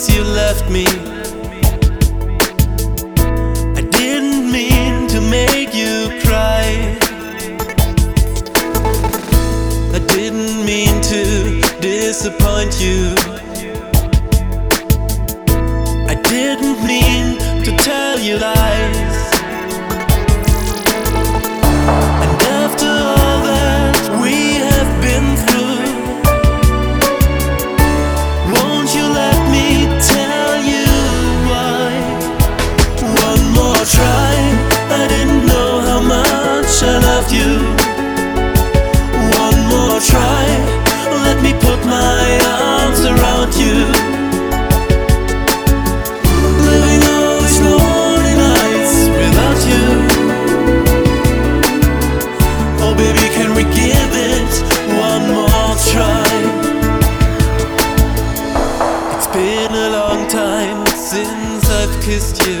since you left me. I didn't mean to make you cry. I didn't mean to disappoint you. have kissed you.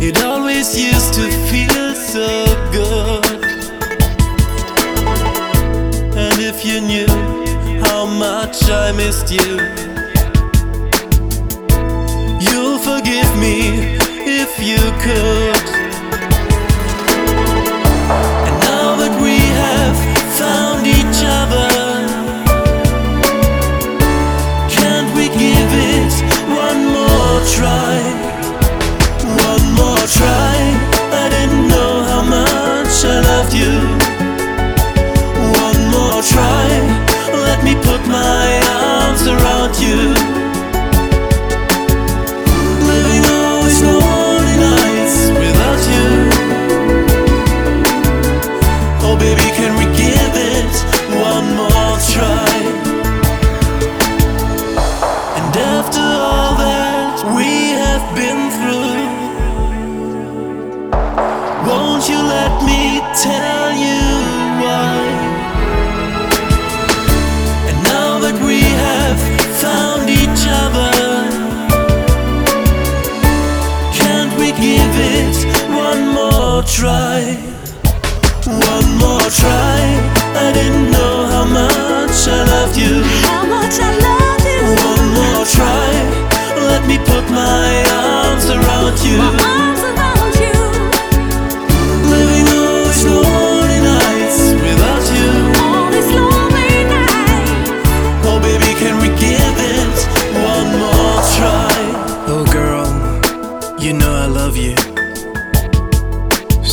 It always used to feel so good. And if you knew how much I missed you. put my arms around you. try, one more try. I didn't know how much I loved you.